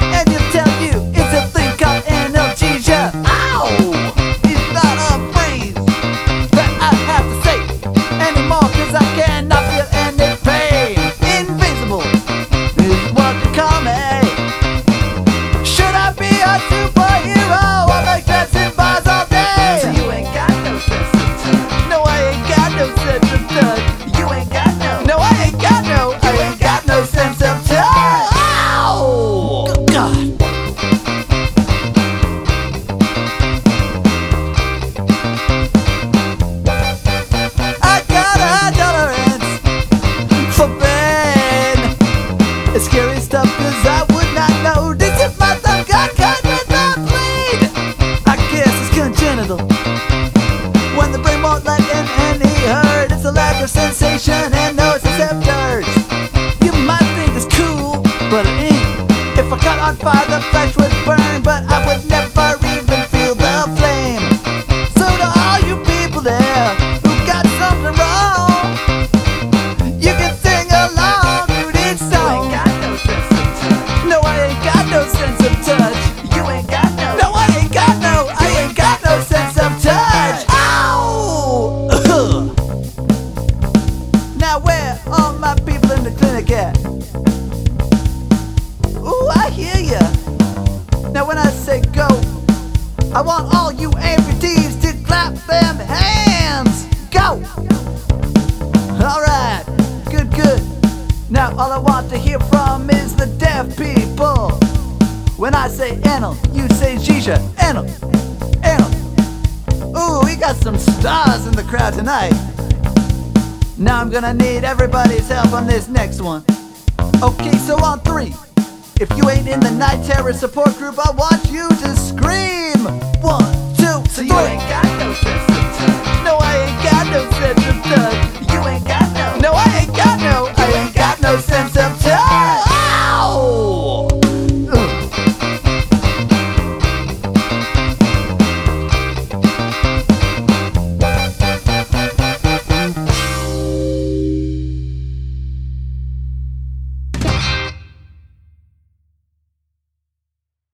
Es It's scary stuff 'cause I would not notice if my thumb got cut with without bleed. I guess it's congenital. When the brain won't let in any hurt, it's a lack of sensation and no receptors. You might think it's cool, but it ain't. If I caught on fire, now where are my people in the clinic at? Ooh, I hear ya. Now when I say go, I want all you amputees to clap them hands. Go! Alright, good, good. Now all I want to hear from is the deaf people. When I say anal, you say Shisha. Anal. Anal. Ooh, we got some stars in the crowd tonight. Now I'm gonna need everybody's help on this next one. Okay, so on three. If you ain't in the night terror support group, I want you to scream. One, two, So three. you ain't got no sense of touch. No, I ain't got no